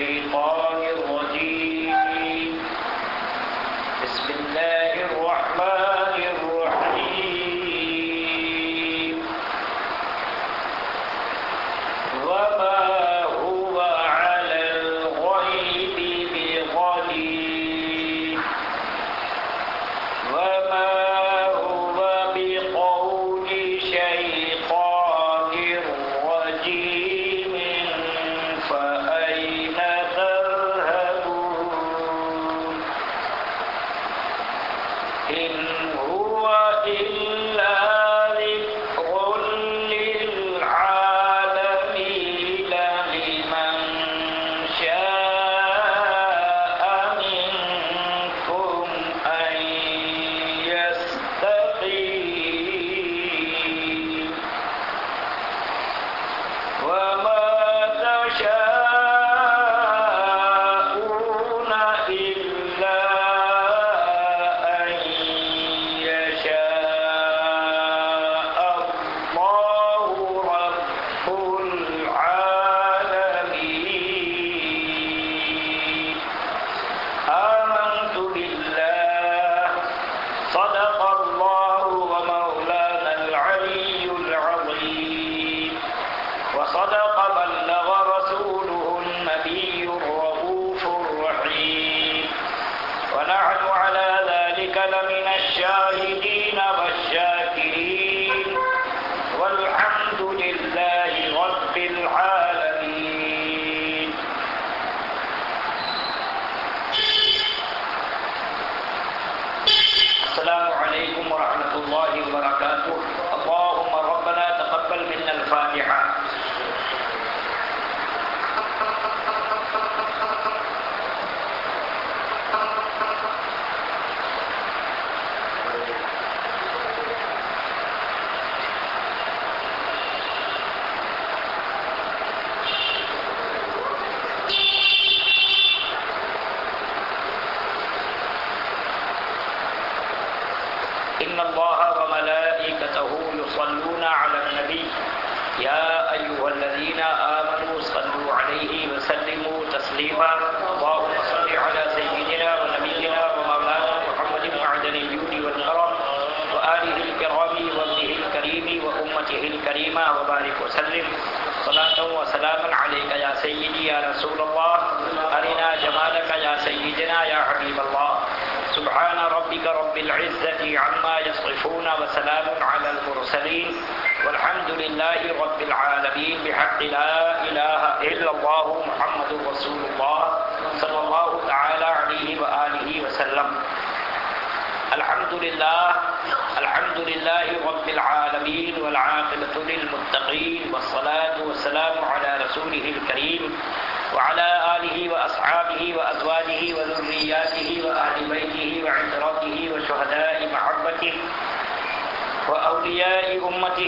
الشيطان الرجيم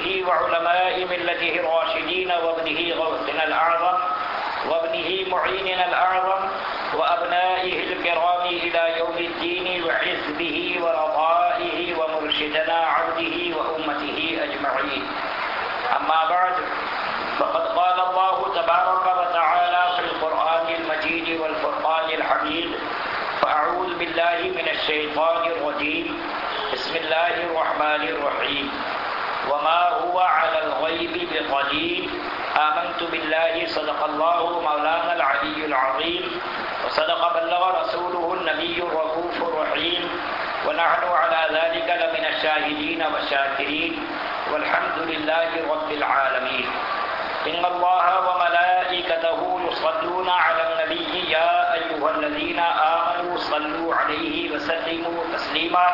وشيوخه وعلماء ملته الراشدين وابنه غوثنا الأعظم وابنه معيننا الأعظم وأبنائه الكرام إلى يوم الدين وحزبه ورضائه ومرشدنا عبده وأمته أجمعين. أما بعد فقد قال الله تبارك وتعالى في القرآن المجيد والفرقان الحميد فأعوذ بالله من الشيطان الرجيم. بسم الله الرحمن الرحيم. وما هو على الغيب بقدير. آمنت بالله صدق الله مولانا العلي العظيم. وصدق بلغ رسوله النبي الرؤوف الرحيم. ونحن على ذلك لمن الشاهدين والشاكرين. والحمد لله رب العالمين. إن الله وملائكته يصلون على النبي. يا أيها الذين آمنوا صلوا عليه وسلموا تسليما.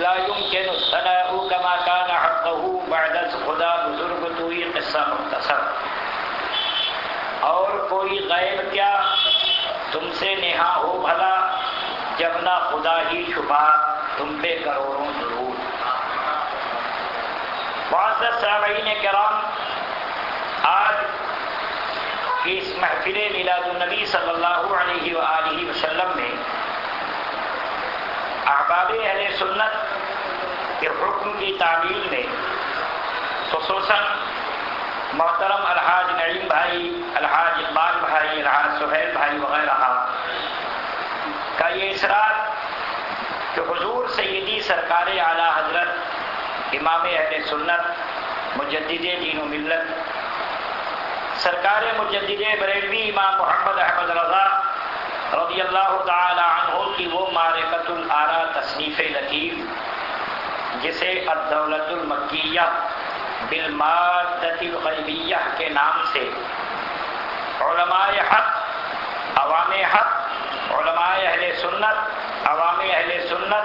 لا يمكن الثناء كما كان حقه بعد خدا بزرگ تو یہ قصہ مختصر اور کوئی غیب کیا تم سے نہا ہو بھلا جب نہ خدا ہی چھپا تم پہ کروڑوں ضرور معزز سامعین کرام آج کی اس محفل میلاد النبی صلی اللہ علیہ وآلہ وسلم میں احباب اہل سنت کے حکم کی تعمیل میں خصوصاً محترم الحاج نعیم بھائی، الحاج اقبال بھائی، الحاج سہیل بھائی وغیرہ کا یہ اصرار کہ حضور سیدی سرکار اعلیٰ حضرت امام اہل سنت، مجدد دین و ملت، سرکار مجدد بریلوی امام محمد احمد رضا رضی اللہ تعالی عنہ کی وہ معرفت العرا تصنیف لطیف جسے الدولت المکیہ بالمادت الغیبیہ کے نام سے علماء حق، عوام حق، علماء اہل سنت، عوام اہل سنت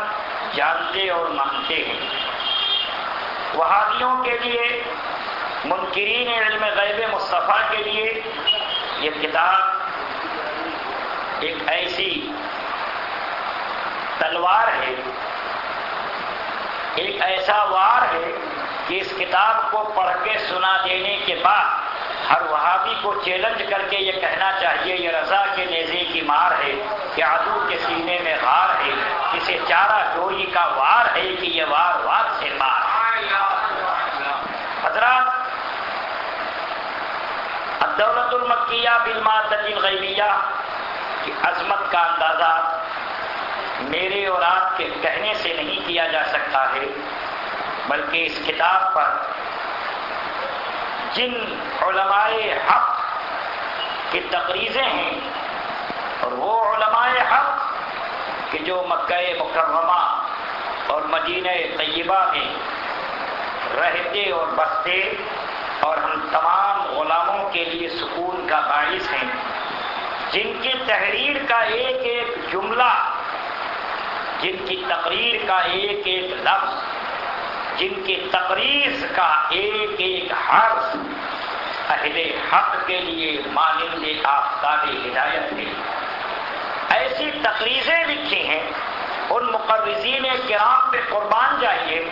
جانتے اور مانتے ہیں۔ وہابیوں کے لیے، منکرین علم غیب مصطفیٰ کے لیے یہ کتاب ایک ایسی تلوار ہے ایک ایسا وار ہے کہ اس کتاب کو پڑھ کے سنا دینے کے بعد ہر وہابی کو چیلنج کر کے یہ کہنا چاہیے، یہ رضا کے نیزے کی مار ہے کہ عدو کے سینے میں غار ہے۔ اسے چارہ جوئی کا وار ہے کہ یہ وار وار سے مار حضرات دولت المکیہ بالمادت الغیبیہ کی عظمت کا اندازہ میرے اور آپ کے کہنے سے نہیں کیا جا سکتا ہے، بلکہ اس کتاب پر جن علماء حق کی تقریزیں ہیں، اور وہ علماء حق کہ جو مکہ مکرمہ اور مدینہ طیبہ میں رہتے اور بستے اور ہم تمام غلاموں کے لیے سکون کا باعث ہیں۔ جن کی تحریر کا ایک ایک جملہ جن کی تقریر کا ایک ایک لفظ، جن کی تقریر کا ایک ایک حرف اہل حق کے لیے مانند آفتاب ہدایت ہے ایسی تقریریں لکھی ہیں، ان مقرزین کرام پہ قربان جائیے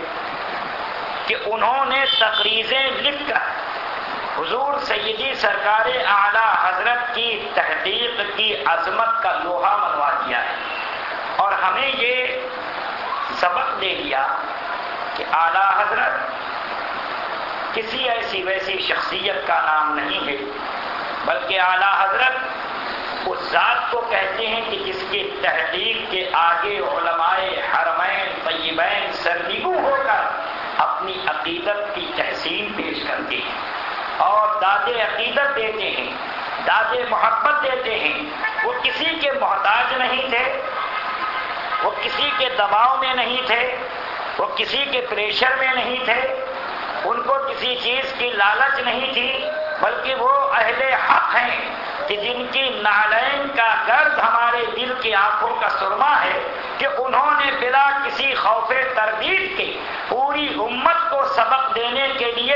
کہ انہوں نے تقریریں لکھ کر حضور سیدی سرکار اعلی حضرت کی تحقیق کی عظمت کا لوہا منوا دیا ہے۔ اور ہمیں یہ سبق دے دیا کہ اعلی حضرت کسی ایسی ویسی شخصیت کا نام نہیں ہے، بلکہ اعلی حضرت اس ذات کو کہتے ہیں کہ جس کی تحقیق کے آگے علماء حرمین طیبین سرنگو ہو کر اپنی عقیدت کی تحسین پیش کرتے ہیں اور داد عقیدت دیتے ہیں، داد محبت دیتے ہیں۔ وہ کسی کے محتاج نہیں تھے وہ کسی کے دباؤ میں نہیں تھے، وہ کسی کے پریشر میں نہیں تھے، ان کو کسی چیز کی لالچ نہیں تھی، بلکہ وہ اہل حق ہیں کہ جن کی نالین کا گرد ہمارے دل کی آنکھوں کا سرما ہے کہ انہوں نے بلا کسی خوف تردید کے پوری امت کو سبق دینے کے لیے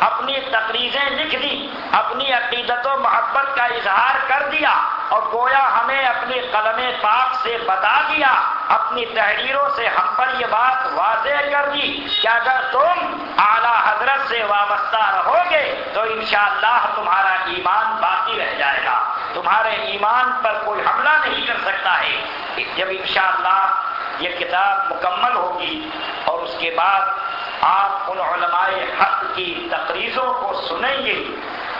اپنی تقریریں لکھ دی اپنی عقیدت و محبت کا اظہار کر دیا اور گویا ہمیں اپنی قلم پاک سے بتا دیا۔ اپنی تحریروں سے ہم پر یہ بات واضح کر دی کہ اگر تم اعلی حضرت سے وابستہ رہو گے تو انشاءاللہ تمہارا ایمان باقی رہ جائے گا۔ تمہارے ایمان پر کوئی حملہ نہیں کر سکتا ہے۔ جب انشاءاللہ یہ کتاب مکمل ہوگی اور اس کے بعد آپ ان علماء حق کی تقریضوں کو سنیں گے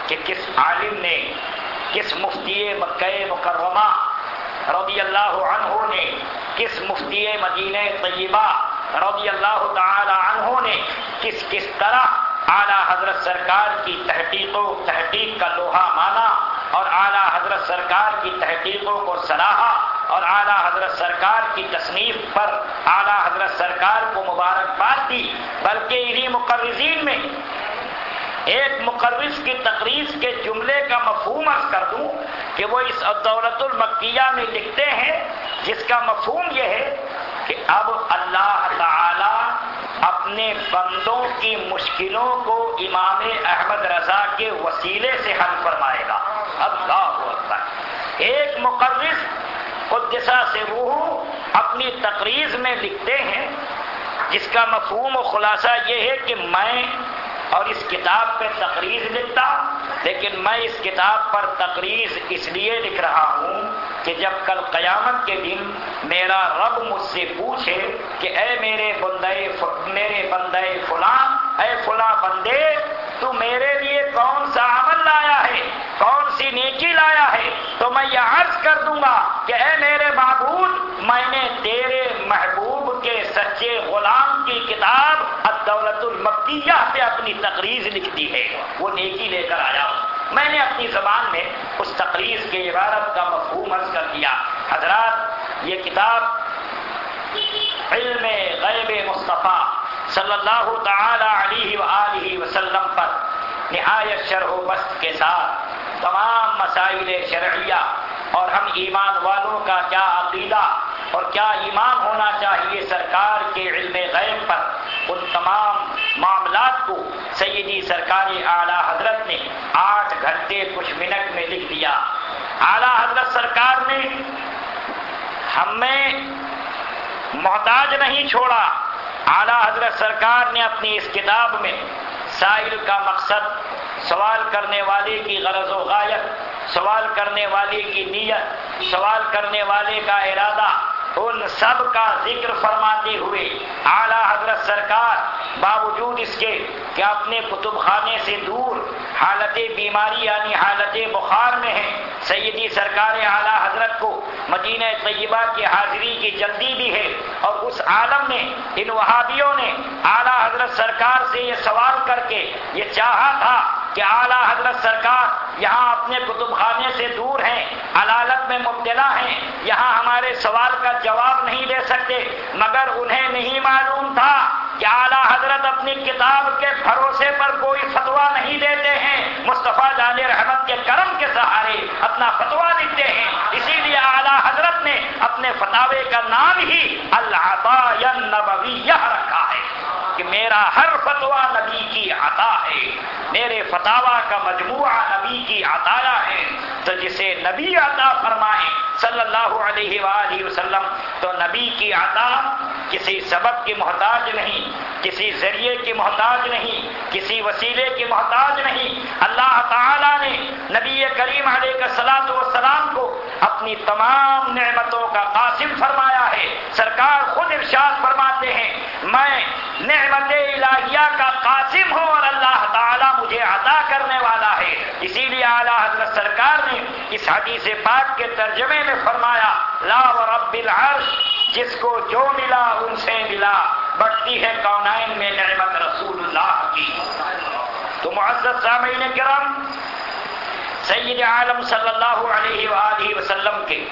کہ کس عالم نے کس مفتی مکہ مکرمہ رضی اللہ عنہ نے، کس مفتی مدینہ طیبہ رضی اللہ تعالی عنہ نے کس کس طرح اعلیٰ حضرت سرکار کی تحقیق و تحقیق کا لوہا مانا اور اعلیٰ حضرت سرکار کی تحقیقوں کو سراہا اور اعلیٰ حضرت سرکار کی تصنیف پر اعلیٰ حضرت سرکار کو مبارکباد دی، بلکہ انہیں مقرزین میں ایک مقرس کی تقریض کے جملے کا مفہوم عرض کر دوں کہ وہ اس دولت المکیہ میں لکھتے ہیں، جس کا مفہوم یہ ہے کہ اب اللہ تعالی اپنے بندوں کی مشکلوں کو امام احمد رضا کے وسیلے سے حل فرمائے گا۔ اللہ اکبر۔ ایک مقرر قدسہ سے روح اپنی تقریض میں لکھتے ہیں، جس کا مفہوم و خلاصہ یہ ہے کہ میں اور اس کتاب پہ تقریض لکھتا، لیکن میں اس کتاب پر تقریض اس لیے لکھ رہا ہوں کہ جب کل قیامت کے دن میرا رب مجھ سے پوچھے کہ اے میرے بندے میرے بندے فلاں، اے فلاں بندے، تو میرے لیے کون سا عمل لایا ہے؟ کون سی نیکی لایا ہے؟ تو میں یہ عرض کر دوں گا کہ اے میرے معبود، میں نے تیرے محبوب کے سچے غلام کی کتاب الدولت المکیہ پہ اپنی تقریض لکھ دی ہے۔ وہ نیکی لے کر آیا۔ میں نے اپنی زبان میں اس تقریض کے عبارت کا مفہوم عرض کر دیا۔ حضرات، یہ کتاب علم غیب مصطفیٰ صلی اللہ تعالی علیہ وآلہ وسلم پر نہایت شرح و بست کے ساتھ تمام مسائل شرعیہ اور ہم ایمان والوں کا کیا عقیدہ اور کیا ایمان ہونا چاہیے سرکار کے علم غیب پر؟ ان تمام معاملات کو سیدی سرکار اعلیٰ حضرت نے آٹھ گھنٹے کچھ منٹ میں لکھ دیا۔ اعلیٰ حضرت سرکار نے ہمیں محتاج نہیں چھوڑا۔ اعلیٰ حضرت سرکار نے اپنی اس کتاب میں سائل کا مقصد سوال کرنے والے کی غرض و غایت سوال کرنے والے کی نیت، سوال کرنے والے کا ارادہ، ان سب کا ذکر فرماتے ہوئے اعلیٰ حضرت سرکار باوجود اس کے کہ اپنے کتب خانے سے دور حالت بیماری یعنی حالت بخار میں ہیں، سیدی سرکار اعلیٰ حضرت کو مدینہ طیبہ کی حاضری کی جلدی بھی ہے اور اس عالم میں ان وہابیوں نے اعلیٰ حضرت سرکار سے یہ سوال کر کے یہ چاہا تھا کہ اعلیٰ حضرت سرکار یہاں اپنے کتب خانے سے دور ہیں علالت میں مبتلا ہیں، یہاں ہمارے سوال کا جواب نہیں دے سکتے، مگر انہیں نہیں معلوم تھا کہ اعلیٰ حضرت اپنی کتاب کے بھروسے پر کوئی فتوا نہیں دیتے ہیں۔ مصطفیٰ جان رحمت کے کرم کے سہارے اپنا فتوا لکھتے ہیں۔ اسی لیے اعلیٰ حضرت نے اپنے فتوے کا نام ہی اللہ رکھا ہے۔ کہ میرا ہر فتوا نبی کی عطا ہے، میرے فتوا کا مجموعہ نبی کی عطایا ہے۔ تو جسے نبی عطا فرمائے صلی اللہ علیہ وآلہ وسلم، تو نبی کی عطا کسی سبب کی محتاج نہیں، کسی ذریعے کی محتاج نہیں، کسی وسیلے کی محتاج نہیں۔ اللہ تعالی نے نبی کریم علیہ السلام والسلام کو اپنی تمام نعمتوں کا قاسم فرمایا ہے۔ سرکار خود ارشاد فرماتے ہیں، میں نعمت الہیہ کا قاسم ہوں اور اللہ تعالیٰ مجھے عطا کرنے والا ہے۔ اسی لیے اعلیٰ حضرت سرکار نے اس حدیث پاک کے ترجمے میں فرمایا، لا رب العرش، جس کو جو ملا ان سے ملا۔ بڑھتی ہے کونائن میں نعمت رسول اللہ کی۔ تو معزز سامعین کرم سید عالم صلی اللہ علیہ وآلہ وسلم کے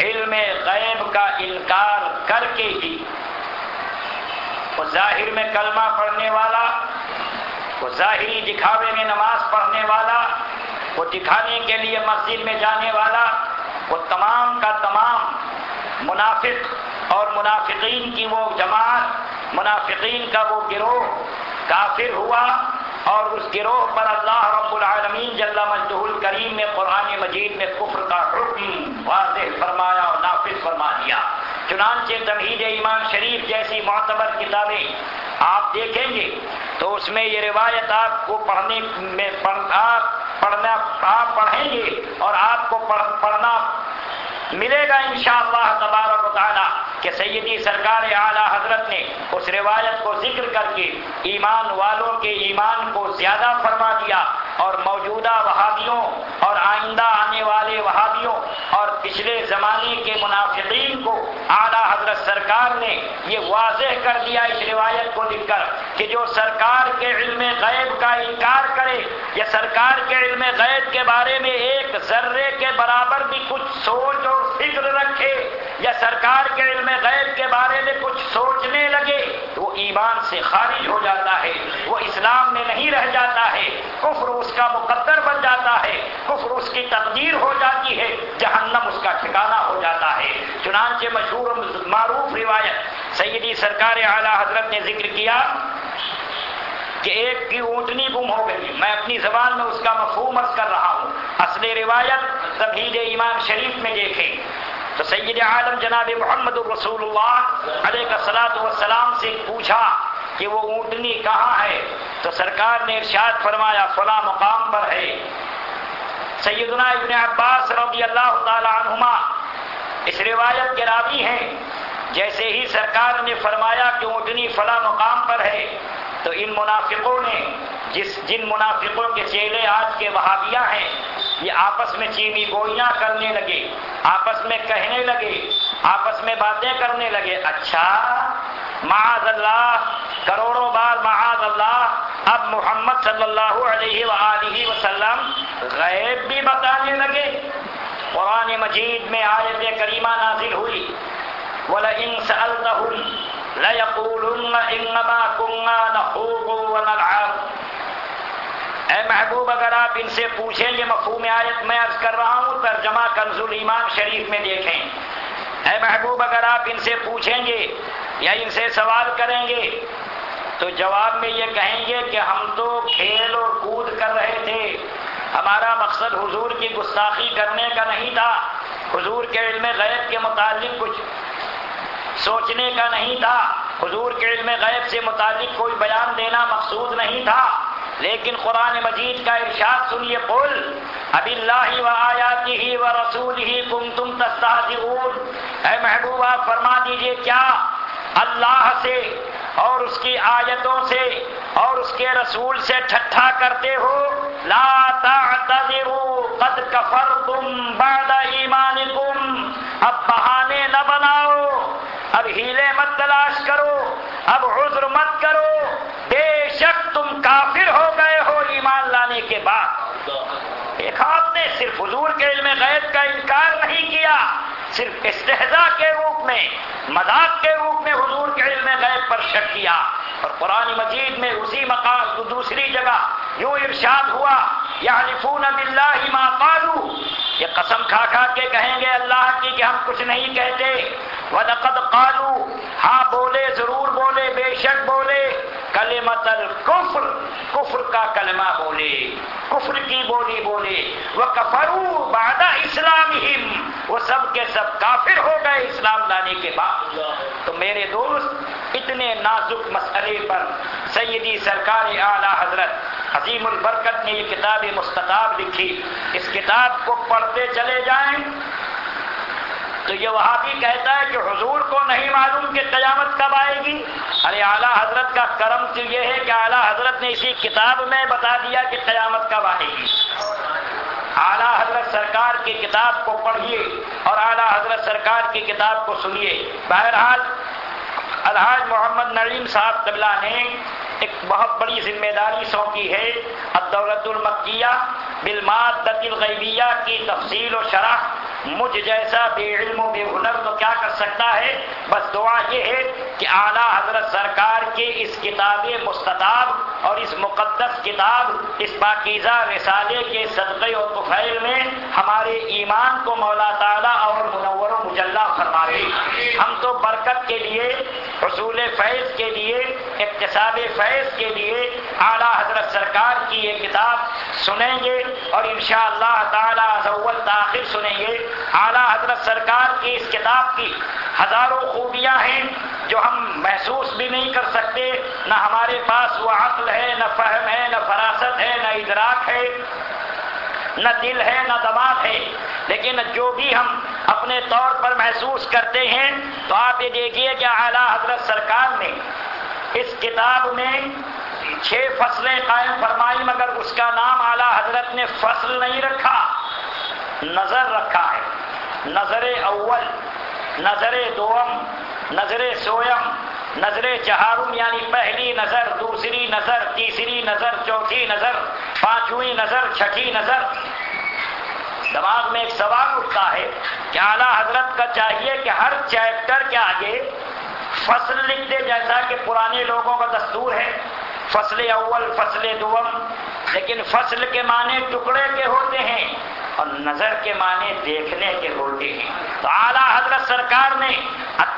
علم غیب کا انکار کر کے ہی وہ ظاہر میں کلمہ پڑھنے والا، وہ ظاہری دکھاوے میں نماز پڑھنے والا، وہ دکھانے کے لیے مسجد میں جانے والا، وہ تمام کا تمام منافق اور منافقین کی وہ جماعت، منافقین کا وہ گروہ کافر ہوا اور اس گروہ پر اللہ رب العالمین جل مجدہ الکریم میں قرآن مجید میں کفر کا حکم واضح فرمایا اور نافذ فرما دیا۔ چنانچہ تمہید ایمان شریف جیسی معتبر کتابیں آپ دیکھیں گے، تو اس میں یہ روایت آپ کو پڑھنے میں آپ پڑھنا، آپ پڑھیں گے اور آپ کو پڑھنا ملے گا انشاءاللہ تبارک و تعالی کہ سیدی سرکار اعلیٰ حضرت نے اس روایت کو ذکر کر کے ایمان والوں کے ایمان کو زیادہ فرما دیا اور موجودہ وہابیوں اور آئندہ آنے والے وہابیوں اور پچھلے زمانے کے منافقین کو اعلیٰ حضرت سرکار نے یہ واضح کر دیا اس روایت کو لکھ کر کہ جو سرکار کے علم غیب کا انکار کرے یا سرکار کے علم غیب کے بارے میں ایک ذرے کے برابر بھی کچھ سوچ اور فکر رکھے یا سرکار کے علم غیب کے بارے میں کچھ سوچنے لگے تو وہ ایمان سے خارج ہو جاتا ہے وہ اسلام میں نہیں رہ جاتا ہے کفر اس اس کا مقدر بن جاتا ہے، کفر اس کی تقدیر ہو جاتی ہے، جہنم اس کا ٹھکانہ ہو جاتا ہے۔ چنانچہ مشہور معروف روایت، سیدی سرکار اعلیٰ حضرت نے ذکر کیا کہ ایک کی اونٹنی گم ہو گئی۔ میں اپنی زبان میں اس کا مفہوم عرض کر رہا ہوں۔ اصل روایت تبھید ایمان شریف میں دیکھیں۔ تو سید عالم جناب محمد الرسول اللہ علیہ سلاۃ والسلام سے پوچھا کہ وہ اونٹنی کہاں ہے؟ تو سرکار نے ارشاد فرمایا، فلاں مقام پر ہے۔ سیدنا ابن عباس رضی اللہ تعالی عنہما اس روایت کے راوی ہیں۔ جیسے ہی سرکار نے فرمایا کہ اونٹنی فلاں مقام پر ہے، تو ان منافقوں نے، جس، جن منافقوں کے چیلے آج کے وہابیاں ہیں، یہ آپس میں چینی گوئیاں کرنے لگے، آپس میں کہنے لگے، آپس میں باتیں کرنے لگے۔ اچھا معاذ اللہ کروڑوں بار معاذ اللہ، اب محمد صلی اللہ علیہ وآلہ وسلم غیب بھی بتانے لگے۔ قرآن مجید میں آیت کریمہ نازل ہوئی۔ وَلَئِن سَأَلْتَهُمْ لَيَقُولُنَّ إِنَّمَا كُنَّا نَخُوضُ وَنَلْعَبُ۔ اے محبوب، اگر آپ ان سے پوچھیں گے مفہوم آیت میں عرض کر رہا ہوں، ترجمہ کنز الایمان شریف میں دیکھیں۔ اے محبوب، اگر آپ ان سے پوچھیں گے یا ان سے سوال کریں گے تو جواب میں یہ کہیں گے کہ ہم تو کھیل اور کود کر رہے تھے۔ ہمارا مقصد حضور کی گستاخی کرنے کا نہیں تھا۔ حضور کے علم غیب کے متعلق کچھ سوچنے کا نہیں تھا۔ حضور کے علم غیب سے متعلق کوئی بیان دینا مقصود نہیں تھا۔ لیکن قرآن مجید کا ارشاد سنیے، قل اب اللہ و آیاتی ہی و رسول ہی کم تم اے محبوبہ، فرما دیجیے کیا اللہ سے اور اس کی آیتوں سے اور اس کے رسول سے ٹھٹھا کرتے ہو، لا تعتذروا قد کفرتم بعد ایمانکم، اب بہانے نہ بناؤ، اب ہیلے مت تلاش کرو، اب عذر مت کرو، بے شک تم کافر ہو گئے ہو ایمان لانے کے بعد۔ ایک آپ نے صرف حضور کے علم غیب کا انکار نہیں کیا صرف استحضا کے روپ میں، مذاق کے روپ میں حضور کے علم غیب پر شک کیا۔ اور قرآن مجید میں اسی مقام دوسری جگہ یوں ارشاد ہوا یا ما قالو۔ یہ قسم کھا کھا کے کہیں گے اللہ کی کہ ہم کچھ نہیں کہتے۔ وَلَقَدْ قَالُوا ہاں بولے، ضرور بولے، بے شک بولے کلمت الکفر، کفر کا کلمہ بولے، کفر کی بولی بولے وہ کفرو بادہ اسلام وہ سب کے سب کافر ہو گئے، اسلام لانے کے بعد۔ تو میرے دوست، اتنے نازک مسئلے پر سیدی سرکار اعلی حضرت عظیم البرکت نے یہ کتاب مستطاب لکھی۔ اس کتاب کو پڑھتے چلے جائیں تو یہ وہاں بھی کہتا ہے کہ حضور کو نہیں معلوم کہ قیامت کب آئے گی۔ ارے اعلیٰ حضرت کا کرم تو یہ ہے کہ اعلیٰ حضرت نے اسی کتاب میں بتا دیا کہ قیامت کب آئے گی۔ اعلیٰ حضرت سرکار کی کتاب کو پڑھیے اور اعلیٰ حضرت سرکار کی کتاب کو سنیے۔ بہرحال الحاظ محمد نعیم صاحب قبلہ نے ایک بہت بڑی ذمہ داری سونپی ہے، الدولت المکیہ بالماد الغیبیہ کی تفصیل و شرح۔ مجھ جیسا بے علم و بے ہنر تو کیا کر سکتا ہے؟ بس دعا یہ ہے کہ اعلیٰ حضرت سرکار کے اس کتاب مستطاب اور اس مقدس کتاب اس پاکیزہ رسالے کے صدقے و طفیل میں ہمارے ایمان کو مولا تعالیٰ اور منور و مجلہ فرمائے ہم تو برکت کے لیے حصول فیض کے لیے اقتصاب فیض کے لیے اعلیٰ حضرت سرکار کی یہ کتاب سنیں گے اور انشاءاللہ اللہ تعالیٰ تاخیر سنیں گے۔ اعلیٰ حضرت سرکار کی اس کتاب کی ہزاروں خوبیاں ہیں۔ جو ہم محسوس بھی نہیں کر سکتے، نہ ہمارے پاس وہ عقل ہے، نہ فہم ہے، نہ فراست ہے، نہ ادراک ہے، نہ دل ہے، نہ دماغ ہے۔ لیکن جو بھی ہم اپنے طور پر محسوس کرتے ہیں، تو آپ یہ دیکھیے کہ اعلیٰ حضرت سرکار نے اس کتاب میں چھ فصلیں قائم فرمائی مگر اس کا نام اعلیٰ حضرت نے فصل نہیں رکھا، نظر رکھا ہے۔ نظر اول، نظر دوم نظر سویم، نظر چہارم یعنی پہلی نظر، دوسری نظر، تیسری نظر، چوتھی نظر، پانچویں نظر، چھٹی نظر۔ دماغ میں ایک سوال اٹھتا ہے کہ اعلیٰ حضرت کا چاہیے کہ ہر چیپٹر کے آگے فصل لکھ دے جیسا کہ پرانے لوگوں کا دستور ہے؟ فصل اول، فصل دوم، لیکن فصل کے معنی ٹکڑے کے ہوتے ہیں۔ اور نظر کے معنی دیکھنے کے ہوتے ہیں۔ تو اعلیٰ حضرت سرکار نے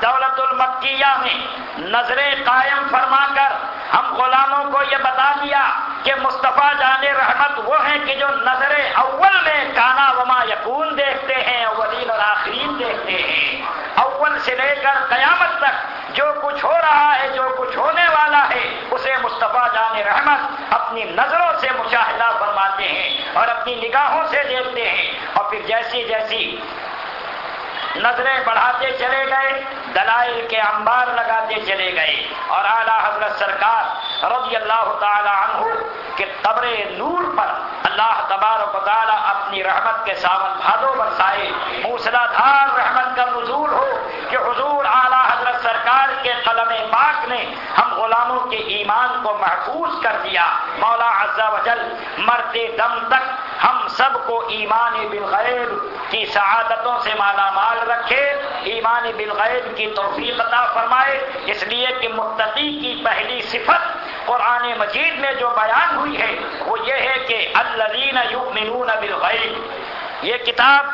دولت المکیہ میں نظریں قائم فرما کر ہم غلاموں کو یہ بتا دیا کہ مصطفیٰ جان رحمت وہ ہیں کہ جو نظر اول میں کانا وما یقون دیکھتے ہیں، اولین اور آخرین دیکھتے ہیں۔ اول سے لے کر قیامت تک جو کچھ ہو رہا ہے، جو کچھ ہونے والا ہے، اسے مصطفیٰ جان رحمت اپنی نظروں سے مشاہدہ فرماتے ہیں اور اپنی نگاہوں سے دیکھتے ہیں۔ اور پھر جیسی جیسی نظریں بڑھاتے چلے گئے، دلائل کے انبار لگاتے چلے گئے۔ اور اعلیٰ حضرت سرکار رضی اللہ تعالی عنہ کے قبر نور پر اللہ تبارک و تعالی اپنی رحمت کے ساون بھادو برسائے۔ موسلا دھار رحمت کا نزول ہو کہ حضور اعلیٰ حضرت سرکار کے قلم پاک نے ہم غلاموں کے ایمان کو محفوظ کر دیا۔ مولا عز و جل مرتے دم تک سب کو ایمان بالغیب کی سعادتوں سے مالا مال رکھے، ایمان بالغیب کی توفیق عطا فرمائے۔ اس لیے کہ متقی کی پہلی صفت قرآن مجید میں جو بیان ہوئی ہے، وہ یہ ہے کہ الذین یؤمنون بالغیب۔ یہ کتاب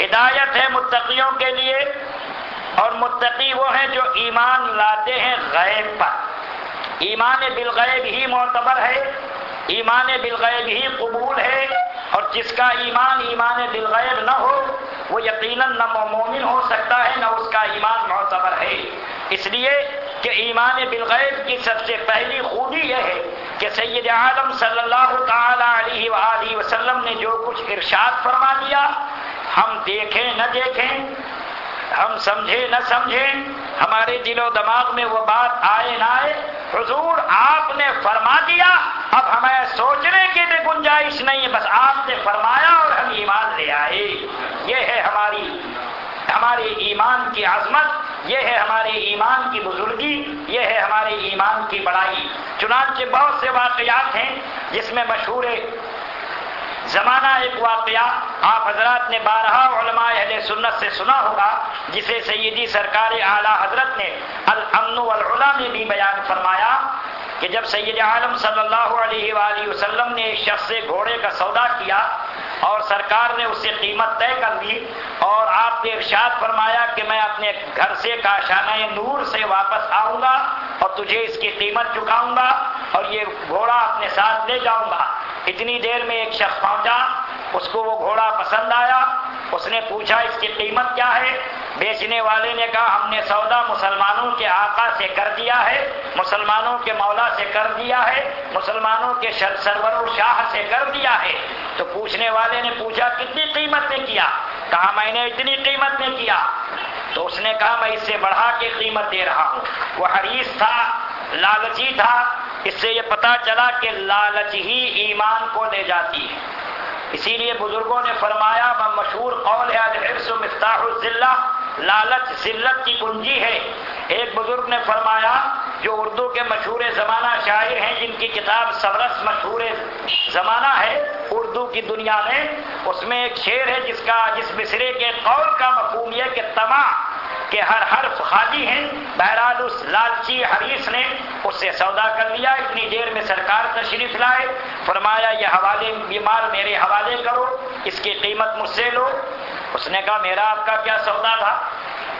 ہدایت ہے متقیوں کے لیے، اور متقی وہ ہیں جو ایمان لاتے ہیں غیب پر۔ ایمان بالغیب ہی معتبر ہے، ایمان بالغیب ہی قبول ہے اور جس کا ایمان ایمان بالغیب نہ ہو، وہ یقیناً نہ مومن ہو سکتا ہے، نہ اس کا ایمان معتبر ہے۔ اس لیے کہ ایمان بالغیب کی سب سے پہلی خوبی یہ ہے کہ سید عالم صلی اللہ تعالی علیہ وآلہ وسلم نے جو کچھ ارشاد فرما دیا، ہم دیکھیں، نہ دیکھیں ہم سمجھے نہ سمجھیں ہمارے دل و دماغ میں وہ بات آئے نہ آئے۔ حضور، آپ نے فرما دیا، اب ہمیں سوچنے کی بھی گنجائش نہیں، بس آپ نے فرمایا اور ہم ایمان لے آئے۔ یہ ہے ہماری، ہمارے ایمان کی عظمت، یہ ہے ہمارے ایمان کی بزرگی، یہ ہے ہمارے ایمان کی بڑائی۔ چنانچہ بہت سے واقعات ہیں جس میں مشہور زمانہ ایک واقعہ آپ حضرات نے بارہا علماء اہل سنت سے سنا ہوگا، جسے سیدی سرکار اعلیٰ حضرت نے الامن والعلا میں بھی بیان فرمایا کہ جب سید عالم صلی اللہ علیہ وآلہ وسلم نے ایک شخص سے گھوڑے کا سودا کیا اور سرکار نے اسے قیمت طے کر دی اور آپ نے ارشاد فرمایا کہ میں اپنے گھر سے کاشانہ نور سے واپس آؤں گا اور تجھے اس کی قیمت چکاؤں گا اور یہ گھوڑا اپنے ساتھ لے جاؤں گا۔ اتنی دیر میں ایک شخص پہنچا، اس کو وہ گھوڑا پسند آیا۔ اس نے پوچھا، اس کی قیمت کیا ہے؟ بیچنے والے نے کہا، ہم نے سودا مسلمانوں کے آقا سے کر دیا ہے، مسلمانوں کے مولا سے کر دیا ہے، مسلمانوں کے سرور شاہ سے کر دیا ہے۔ تو پوچھنے والے نے پوچھا، کتنی قیمت نے کیا؟ کہا، میں نے اتنی قیمت نے کیا۔ تو اس نے کہا، میں اس سے بڑھا کے قیمت دے رہا ہوں۔ وہ حریص تھا، لالچی تھا اس سے یہ پتا چلا کہ لالچ ہی ایمان کو لے جاتی ہے۔ اسی لیے بزرگوں نے فرمایا مشہور قول ہے الحرص مفتاح الزلہ لالچ ذلت کی کنجی ہے۔ ایک بزرگ نے فرمایا، جو اردو کے مشہور زمانہ شاعر ہیں، جن کی کتاب سبرس مشہور زمانہ ہے اردو کی دنیا میں، اس میں ایک شعر ہے، جس کا، جس مصرے کے قول کا مفہوم یہ کہ تمام کہ ہر حرف خالی ہے۔ بہرحال اس لالچی حریث نے اس سے سودا کر لیا۔ اتنی دیر میں سرکار تشریف لائے۔ فرمایا، یہ حوالے بیمار میرے حوالے کرو، اس کی قیمت مجھ سے لو۔ اس نے کہا، میرا آپ کا کیا سودا تھا؟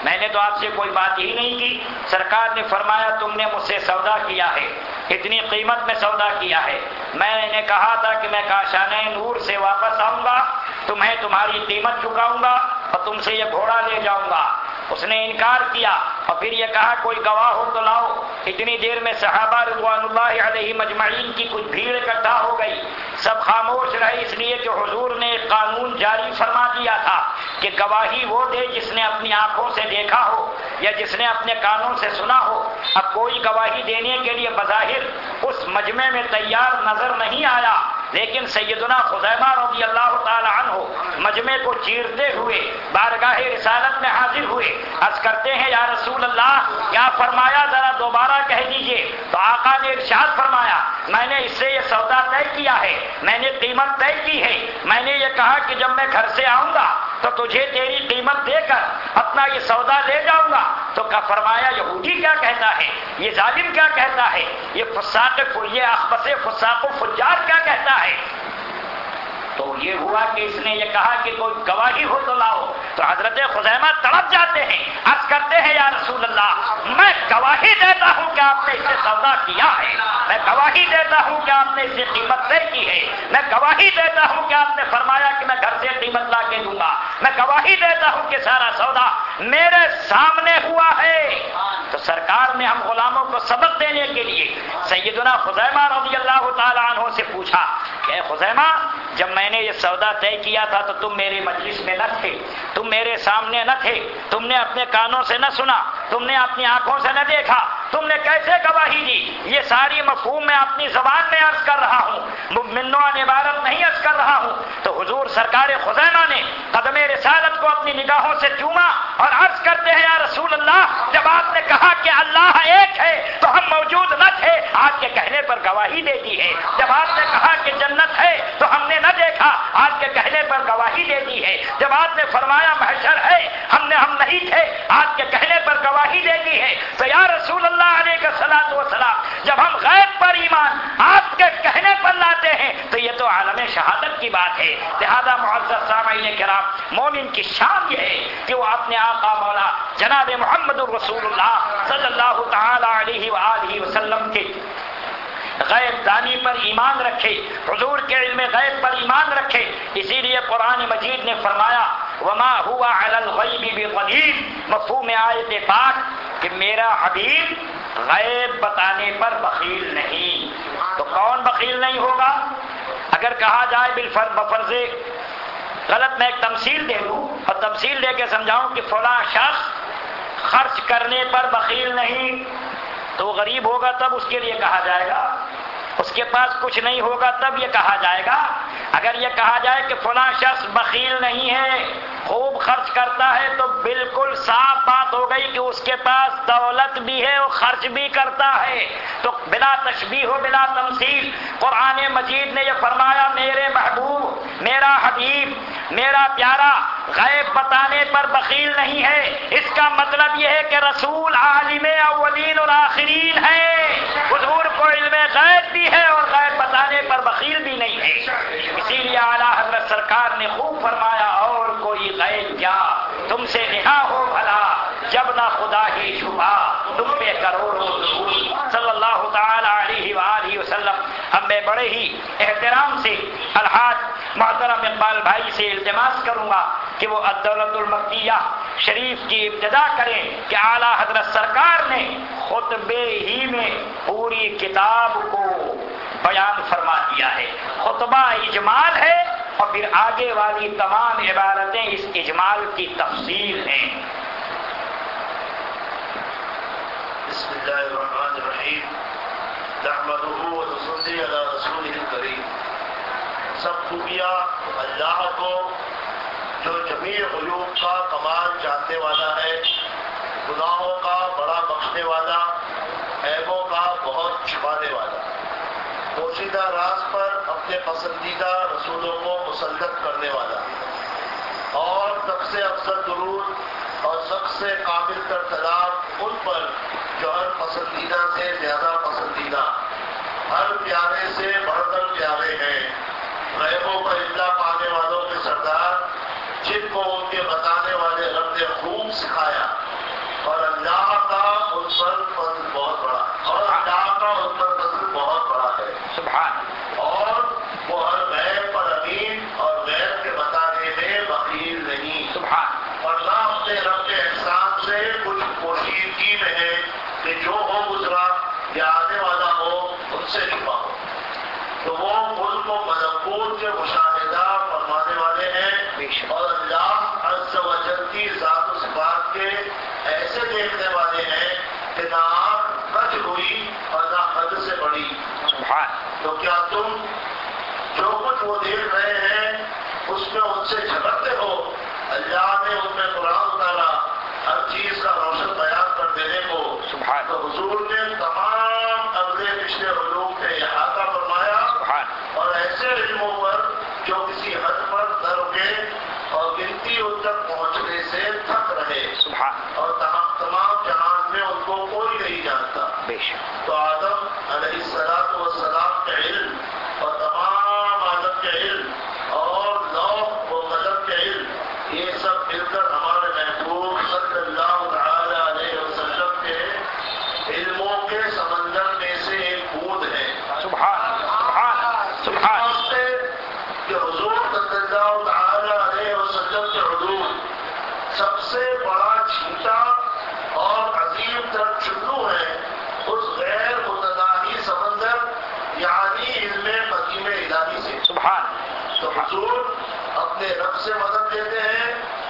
میں نے تو آپ سے کوئی بات ہی نہیں کی۔ سرکار نے فرمایا، تم نے مجھ سے سودا کیا ہے، اتنی قیمت میں سودا کیا ہے۔ میں نے کہا تھا کہ میں کاشانہ نور سے واپس آؤں گا، تمہیں تمہاری قیمت چکاؤں گا اور تم سے یہ گھوڑا لے جاؤں گا۔ اس نے انکار کیا اور پھر یہ کہا، کوئی گواہ ہو تو لاؤ. اتنی دیر میں صحابہ رضوان اللہ علیہ مجمعین کی کچھ بھیڑ اکٹھا ہو گئی۔ سب خاموش رہے، اس لیے کہ حضور نے ایک قانون جاری فرما دیا تھا کہ گواہی وہ دے جس نے اپنی آنکھوں سے دیکھا ہو یا جس نے اپنے کانوں سے سنا ہو۔ اب کوئی گواہی دینے کے لیے بظاہر اس مجمع میں تیار نظر نہیں آیا۔ لیکن سیدنا خزیمہ رضی اللہ تعالی عنہ مجمع کو چیرتے ہوئے، بارگاہ رسالت میں حاضر ہوئے۔ عرض کرتے ہیں، یا رسول اللہ، یا فرمایا، ذرا دوبارہ کہہ دیجیے۔ تو آقا نے ارشاد فرمایا، میں نے اس سے یہ سودا طے کیا ہے، میں نے قیمت طے کی ہے، میں نے یہ کہا کہ جب میں گھر سے آؤں گا تو تجھے تیری قیمت دے کر اپنا یہ سودا لے جاؤں گا۔ تو کا فرمایا، یہودی کیا کہتا ہے؟ یہ ظالم کیا کہتا ہے؟ یہ فساق یہ اخبص فساق و فجار کیا کہتا ہے؟ تو یہ ہوا کہ اس نے یہ کہا کہ کوئی گواہی ہو تو لاؤ۔ تو حضرت خزیمہ تڑپ جاتے ہیں۔ عرض کرتے ہیں، یا رسول اللہ، میں گواہی دیتا ہوں کہ آپ نے اسے سودا کیا ہے۔ میں گواہی دیتا ہوں کہ آپ نے اسے قیمت طے کی ہے۔ میں گواہی دیتا ہوں کہ آپ نے فرمایا کہ میں گھر سے قیمت لا کے دوں گا۔ میں گواہی دیتا ہوں کہ سارا سودا میرے سامنے ہوا ہے۔ تو سرکار نے ہم غلاموں کو سبق دینے کے لیے سیدنا خزیمہ رضی اللہ تعالیٰ عنہ سے پوچھا کہ خزیمہ، جب میں نے یہ سودا طے کیا تھا تو تم میرے مجلس میں نہ تھے، تم میرے سامنے نہ تھے، تم نے اپنے کانوں سے نہ سنا، تم نے اپنی آنکھوں سے نہ دیکھا، تم نے کیسے گواہی دی؟ یہ ساری مفہوم میں اپنی زبان میں عرض کر رہا ہوں منوان عبارت نہیں عرض کر رہا ہوں۔ تو حضور سرکار خزیمہ نے قدم رسالت کو اپنی نگاہوں سے چوما اور عرض کرتے ہیں، یا رسول اللہ، جب آپ نے کہا کہا کہ اللہ ایک ہے تو ہم موجود نہ تھے۔ آپ کے کہنے پر گواہی دے دی ہے۔ جب آپ نے کہا کہ جنت ہے تو ہم نے نہ دیکھا۔ آپ کے کہنے پر گواہی دے دی ہے۔ جب آپ نے فرمایا محشر ہے، ہم نے ہم نہیں تھے۔ آپ کے کہنے پر گواہی دے دی ہے۔ تو یا رسول اللہ علیہ سلاد و سلام جب ہم غیب پر ایمان، آپ کے کہنے پر لاتے ہیں، تو یہ تو عالم شہادت کی بات ہے۔ لہذا معزز سامعین کرام، مومن کی شان یہ ہے کہ وہ اپنے آقا مولا جناب محمد الرسول اللہ صلی اللہ تعالی علیہ وآلہ وسلم کے غیب دانی پر ایمان رکھے، حضور کے علم غیب پر ایمان رکھے۔ اسی لیے قرآن مجید نے فرمایا، وما ہوا علی الغیب بغدیر مفہوم آیت پاک کہ میرا حبیب غیب بتانے پر بخیل نہیں۔ تو کون بخیل نہیں ہوگا؟ اگر کہا جائے بالفر بفرض، غلط میں ایک تمثیل دے دوں اور تمثیل دے کے سمجھاؤں کہ فلاں شخص خرچ کرنے پر بخیل نہیں، تو وہ غریب ہوگا تب اس کے لیے کہا جائے گا۔ اس کے پاس کچھ نہیں ہوگا تب یہ کہا جائے گا۔ اگر یہ کہا جائے کہ فلاں شخص بخیل نہیں ہے، خوب خرچ کرتا ہے، تو بالکل صاف بات ہو گئی کہ اس کے پاس دولت بھی ہے اور خرچ بھی کرتا ہے۔ تو بلا تشبیح ہو بلا تمثیل، قرآن مجید نے یہ فرمایا، میرے محبوب، میرا حبیب، میرا پیارا غیب بتانے پر بخیل نہیں ہے۔ اس کا مطلب یہ ہے کہ رسول عالم اولین اور آخرین ہے حضور کو علم غیب بھی ہے اور غیب بتانے پر بخیل بھی نہیں ہے۔ اسی لیے اعلیٰ حضرت سرکار نے خوب فرمایا، اور کوئی غیب کیا تم سے نہا ہو بھلا، جب نہ خدا ہی چھپا، تم پہ کروڑوں صلی اللہ تعالی علیہ وآلہ وسلم۔ ہم میں بڑے ہی احترام سے الحاظ محترم اقبال بھائی سے التماس کروں گا۔ کہ وہ عدالت المکیہ شریف کی ابتدا کریں کہ اعلیٰ حضرت سرکار نے خطبے ہی میں پوری کتاب کو بیان فرما دیا ہے۔ خطبہ اجمال ہے اور پھر آگے والی تمام عبارتیں اس اجمال کی تفصیل ہیں۔ بسم اللہ الرحمن الرحیم۔ نحمده ونصلي على رسوله الكريم سب خوبیاں اللہ کو جو جمیع عیوب کا کمال جاننے والا ہے، گناہوں کا بڑا بخشنے والا، عیبوں کا بہت چھپانے والا۔ پوشیدہ راز پر اپنے پسندیدہ رسولوں کو مسلط کرنے والا۔ اور سب سے افضل درود اور سب سے قابل تر طلاب ان پر جو ہر پسندیدہ سے زیادہ پسندیدہ، ہر پیارے سے بڑھ کر پیارے ہیں۔ غیبوں پر اطلاع پانے والوں کے سردار جن کو ان کے بتانے والے رب نے خوب سکھایا اور اللہ کا ان پر فضل بہت بڑا اور اللہ کا ان پر فضل بہت بڑا ہے۔ سبحان۔ اور وہ ہر غیر پر امین اور غیر کے بتانے میں وکیل نہیں۔ سبحان۔ اور نہ اپنے رب کے احسان سے کچھ پوشیدگی میں ہے کہ جو ہو گزرا یا آنے والا ہو ان سے چھپا ہو۔ تو وہ ملک کو مضبوط سے مشاہدہ فرمانے والے ہیں اور اللہ عز و جل کی ذات و صفات کے ایسے دیکھنے والے ہیں کہ نہ آنکھ کچھ ہوئی اور نہ حد سے بڑی سبحان تو کیا تم وہ دیکھ رہے ہیں اس میں ان سے جھگڑتے ہو۔ اللہ نے ان میں قرآن اتارا ہر چیز کا روشن بیان کر دینے کو۔ سبحان تو حضور نے تمام اگلے پچھلے علوم سے احاطہ فرمایا۔ اور ایسے علموں پر جو کسی حد پر نہ رکے اور گنتی ان تک پہنچنے سے تھک رہے۔ سبحان اپنے رب سے مدد لیتے ہیں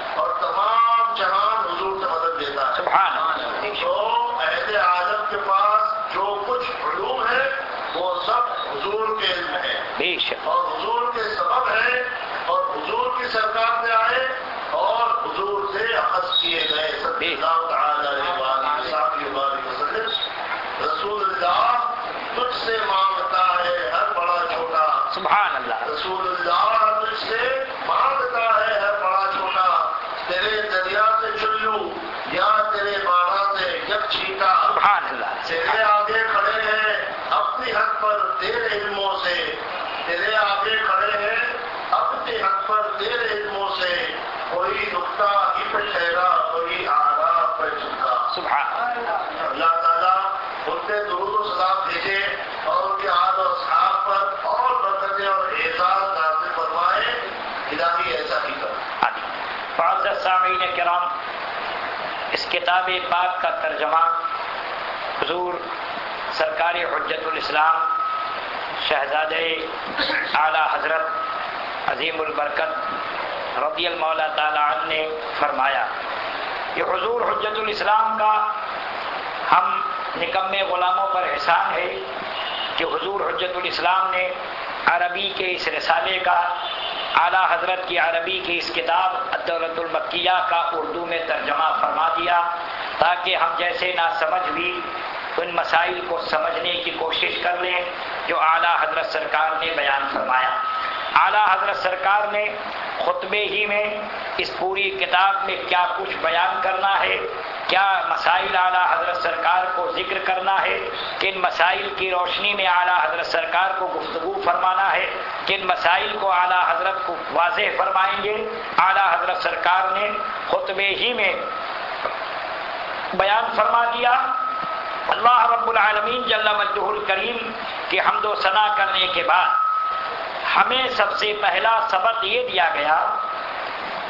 سامعین کرام، اس کتاب پاک کا ترجمہ حضور سرکار حجت الاسلام شہزاد اعلیٰ حضرت عظیم البرکت رضی المولا تعالیٰ عنہ نے فرمایا، یہ حضور حجت الاسلام کا ہم نکمے غلاموں پر احسان ہے کہ حضور حجت الاسلام نے عربی کے اس رسالے کا اعلیٰ حضرت کی عربی کی اس کتاب الدولت المکیہ کا اردو میں ترجمہ فرما دیا تاکہ ہم جیسے نہ سمجھ بھی ان مسائل کو سمجھنے کی کوشش کر لیں جو اعلیٰ حضرت سرکار نے بیان فرمایا۔ اعلیٰ حضرت سرکار نے خطبے ہی میں اس پوری کتاب میں کیا کچھ بیان کرنا ہے کیا مسائل اعلیٰ حضرت سرکار کو ذکر کرنا ہے؟ کن مسائل کی روشنی میں اعلیٰ حضرت سرکار کو گفتگو فرمانا ہے؟ کن مسائل کو اعلیٰ حضرت کو واضح فرمائیں گے؟ اعلیٰ حضرت سرکار نے خطبے ہی میں بیان فرما دیا، اللہ رب العالمین جل مجدہ الکریم کی حمد و ثنا کرنے کے بعد ہمیں سب سے پہلا سبق یہ دیا گیا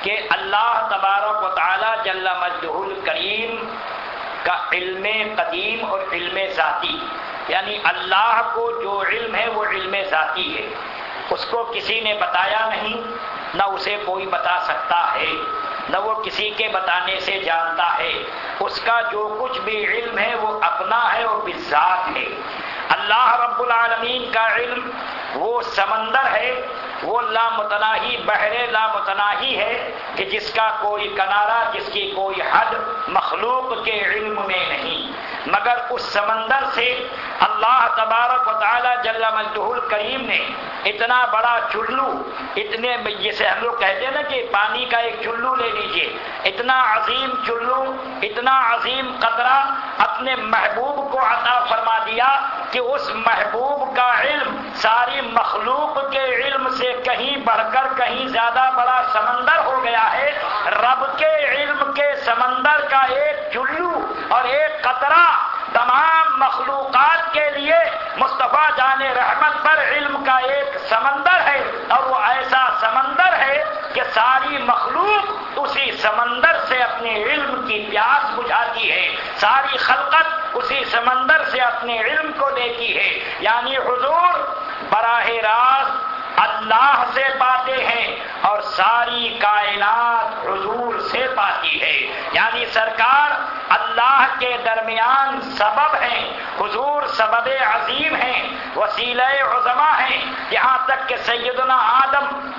کہ اللہ تبارک و تعالی جل مجدہ الکریم کا علم قدیم اور علم ذاتی یعنی اللہ کو جو علم ہے وہ علم ذاتی ہے۔ اس کو کسی نے بتایا نہیں، نہ اسے کوئی بتا سکتا ہے، نہ وہ کسی کے بتانے سے جانتا ہے۔ اس کا جو کچھ بھی علم ہے وہ اپنا ہے اور بذات ہے۔ اللہ رب العالمین کا علم وہ سمندر ہے وہ لامتناہی بحر لامتناہی ہے کہ جس کا کوئی کنارہ، جس کی کوئی حد مخلوق کے علم میں نہیں۔ مگر اس سمندر سے اللہ تبارک و تعالی جل مجدہ الکریم نے اتنا بڑا چلو، اتنے جسے ہم لوگ کہتے ہیں نا کہ پانی کا ایک چلو لے لیجیے۔ اتنا عظیم چلو، اتنا عظیم قطرہ اپنے محبوب کو عطا فرما دیا کہ اس محبوب کا علم ساری مخلوق کے علم سے کہیں بڑھ کر کہیں زیادہ بڑا سمندر ہو گیا ہے۔ رب کے علم کے سمندر کا ایک چلو اور ایک قطرہ تمام مخلوقات کے لیے مصطفیٰ جان رحمت پر علم کا ایک سمندر ہے اور وہ ایسا سمندر ہے کہ ساری مخلوق اسی سمندر سے اپنے علم کی پیاس بجھاتی ہے۔ ساری خلقت اسی سمندر سے اپنے علم کو دیتی ہے۔ یعنی حضور براہ راست اللہ سے پاتے ہیں اور ساری کائنات حضور سے پاتی ہے۔ یعنی سرکار اللہ کے درمیان سبب ہیں، حضور سبب عظیم ہیں، وسیلہ عظما ہیں۔ یہاں تک کہ سیدنا آدم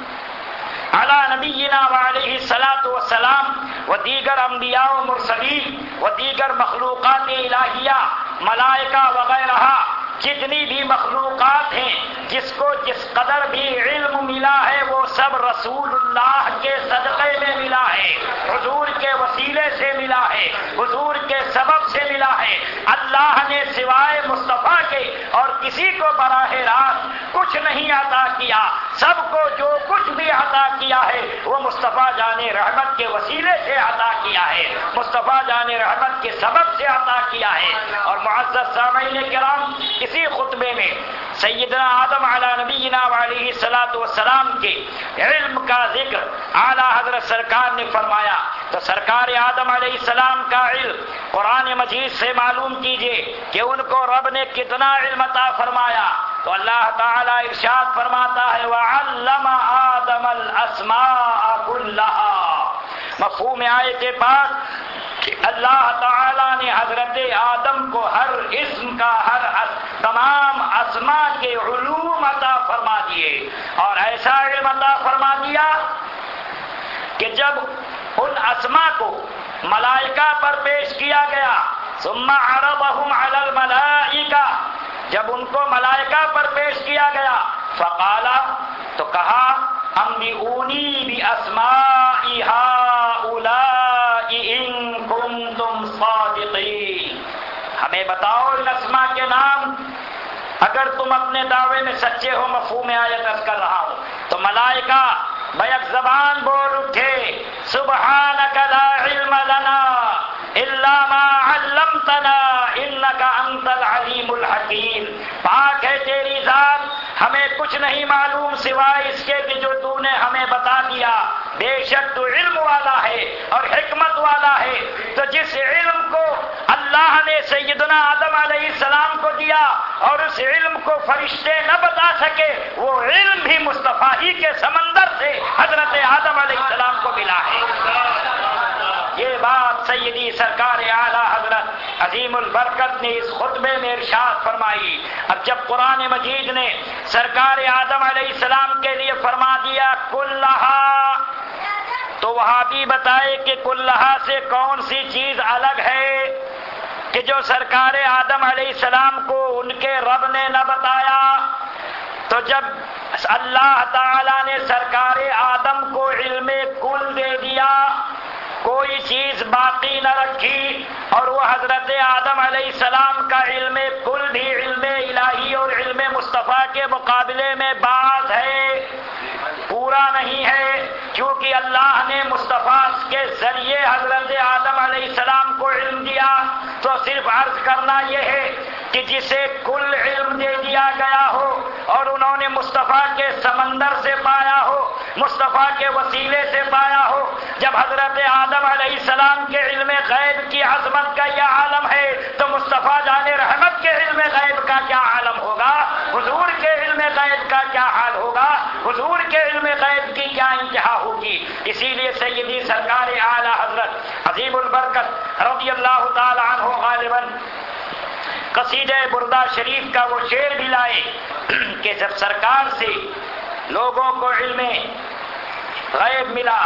علی نبینا علیہ سلاۃ وسلام و دیگر انبیاء و مرسلین و دیگر مخلوقات الہیہ، ملائکہ وغیرہ جتنی بھی مخلوقات ہیں جس کو جس قدر بھی علم ملا ہے وہ سب رسول اللہ کے صدقے میں ملا ہے، حضور کے وسیلے سے ملا ہے، حضور کے سبب سے ملا ہے۔ اللہ نے سوائے مصطفیٰ کے اور کسی کو براہ راست کچھ نہیں عطا کیا۔ سب کو جو کچھ بھی عطا کیا ہے، وہ مصطفیٰ جان رحمت کے وسیلے سے عطا کیا ہے۔ مصطفیٰ جان رحمت کے سبب سے عطا کیا ہے۔ اور معزز سامعین کرام، اسی خطبے میں سیدنا آدم علی نبینا علیہ سلاۃ والسلام کے علم کا ذکر اعلیٰ حضرت سرکار نے فرمایا۔ تو سرکار آدم علیہ السلام کا علم قرآن مجید سے معلوم کیجیے کہ ان کو رب نے کتنا علم عطا فرمایا۔ تو اللہ تعالیٰ ارشاد فرماتا ہے، وَعَلَّمَ آدَمَ الْأَسْمَاءَ كُلَّهَا۔ مفہوم آئے کے بعد کہ اللہ تعالیٰ نے حضرت آدم کو ہر اسم کا، ہر تمام اسما کے علوم عطا فرما دیے۔ اور ایسا علم عطا فرما دیا کہ جب ان اسما کو ملائکہ پر پیش کیا گیا، ثم عرضهم على الملائکہ جب ان کو ملائکہ پر پیش کیا گیا، فقالا، تو کہا، انبئونی باسماء هؤلاء ان کنتم صادقین۔ ہمیں بتاؤ ان اسماء کے نام، اگر تم اپنے دعوے میں سچے ہو، مفہوم آیت عرض کر رہا ہو، تو ملائکہ بیک زبان بول اٹھے، سبحانک لا علم لنا۔ الا ما علمتنا انت العلیم الحکیم پاک ہے تیری ذات، ہمیں کچھ نہیں معلوم سوائے اس کے کہ جو تو نے ہمیں بتا دیا۔ بے شک تو علم والا ہے اور حکمت والا ہے۔ تو جس علم کو اللہ نے سیدنا آدم علیہ السلام کو دیا اور اس علم کو فرشتے نہ بتا سکے، وہ علم بھی مصطفیٰ ہی کے سمندر سے حضرت آدم علیہ السلام کو ملا ہے۔ یہ بات سیدی سرکار اعلیٰ حضرت عظیم البرکت نے اس خطبے میں ارشاد فرمائی۔ اب جب قرآن مجید نے سرکار آدم علیہ السلام کے لیے فرما دیا کل تو وہاں بھی بتائے کہ کلحا سے کون سی چیز الگ ہے کہ جو سرکار آدم علیہ السلام کو ان کے رب نے نہ بتایا؟ تو جب اللہ تعالی نے سرکار آدم کو علم کل دے دیا کوئی چیز باقی نہ رکھی اور وہ حضرت آدم علیہ السلام کا علم کل بھی علم الہی اور علم مصطفیٰ کے مقابلے میں بعض ہے۔ پورا نہیں ہے، کیونکہ اللہ نے مصطفیٰ کے ذریعے حضرت آدم علیہ السلام کو علم دیا۔ تو صرف عرض کرنا یہ ہے کہ جسے کل علم دے دیا گیا ہو اور انہوں نے مصطفیٰ کے سمندر سے پایا ہو، مصطفیٰ کے وسیلے سے پایا ہو، جب حضرت آدم علیہ السلام کے علم غیب کی عظمت کا یہ عالم ہے، تو مصطفیٰ جان رحمت کے علم غیب کا کیا عالم ہوگا؟ حضور کے علم غیب کا کیا حال ہوگا؟ حضور کے علم غیب کی کیا انتہا ہوگی؟ اسی لیے سیدی سرکار اعلی حضرت عظیم البرکت رضی اللہ تعالی عنہ غالباً قصید بردہ شریف کا وہ شعر بھی لائے کہ جب سرکار سے لوگوں کو علم غیب ملا،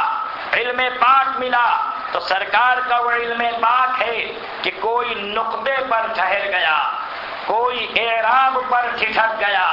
علم پاک ملا، تو سرکار کا وہ علم پاک ہے کہ کوئی نقطے پر ٹھہر گیا، کوئی اعراب پر ٹھٹک گیا۔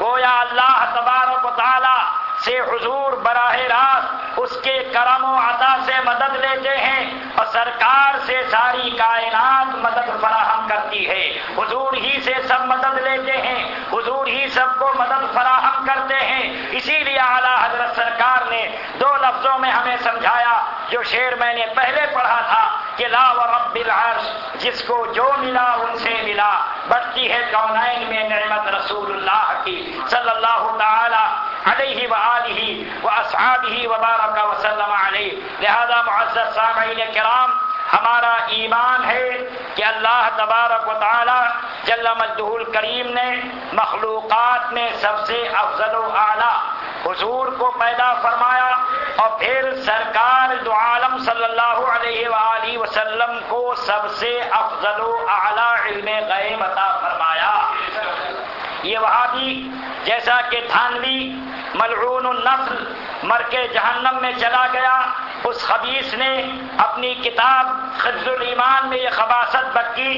گویا اللہ تبارک و تعالی سے حضور براہ راست اس کے کرم و عطا سے مدد لیتے ہیں اور سرکار سے ساری کائنات مدد فراہم کرتی ہے۔ حضور ہی سے سب مدد لیتے ہیں۔ حضور ہی سب کو مدد فراہم کرتے ہیں۔ اسی لیے اعلیٰ حضرت سرکار نے دو لفظوں میں ہمیں سمجھایا، جو شعر میں نے پہلے پڑھا تھا کہ لا و رب العرش، جس کو جو ملا ان سے ملا بڑھتی ہے کونین میں نعمت رسول اللہ کی، صلی اللہ تعالی علیہ وآلہ وآصحابہ وبارک وسلم علیہ. لہذا معزز سامعین کرام، ہمارا ایمان ہے کہ اللہ تبارک و تعالی جل مجدہ الکریم نے مخلوقات میں سب سے افضل و اعلیٰ حضور کو پیدا فرمایا اور پھر سرکار دو عالم صلی اللہ علیہ وآلہ وسلم کو سب سے افضل و اعلیٰ علم غیب عطا فرمایا۔ یہ وہاں بھی جیسا کہ تھانوی ملعون النسل مر کے جہنم میں چلا گیا، اس خبیص نے اپنی کتاب خز الایمان میں یہ خباصت بکی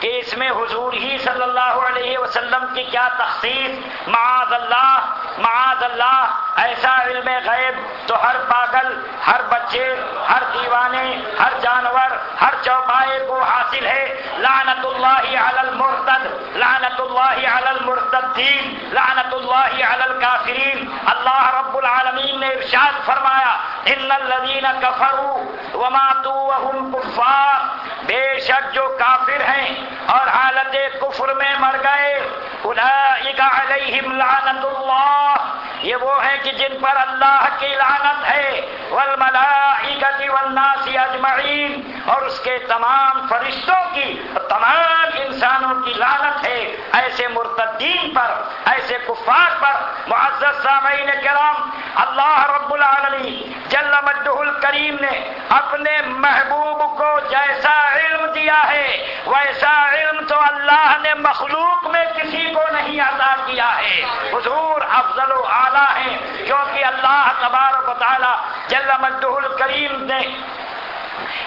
کہ اس میں حضور ہی صلی اللہ علیہ وسلم کی کیا تخصیص، معاذ اللہ معاذ اللہ، ایسا علم غیب تو ہر پاگل، ہر بچے، ہر دیوانے، ہر جانور، ہر چوپائے کو حاصل ہے۔ لعنت اللہ علی المرتد، لعنت اللہ علی المرتدین، لعنت اللہ علی الکافرین۔ اللہ رب العالمین نے ارشاد فرمایا، ان الذین کفروا وماتوا وهم کفار بے شک جو کافر ہیں اور حالت کفر میں مر گئے علیہم لعنت اللہ یہ وہ ہیں کہ جن پر اللہ کی لعنت ہے والملائکت والناس اجمعین، اور اس کے تمام فرشتوں کی، تمام انسانوں کی لعنت ہے۔ ایسے مرتدین پر، ایسے کفار پر، معزز سامعین کرام، اللہ رب العالمین جل مجدہ الکریم نے اپنے محبوب کو جیسا علم دیا ہے، ویسا علم تو اللہ نے مخلوق میں کسی کو نہیں عطا کیا ہے۔ حضور افضل و اعلیٰ ہیں، کیونکہ اللہ تبارک و تعالی جل مجدہ الکریم نے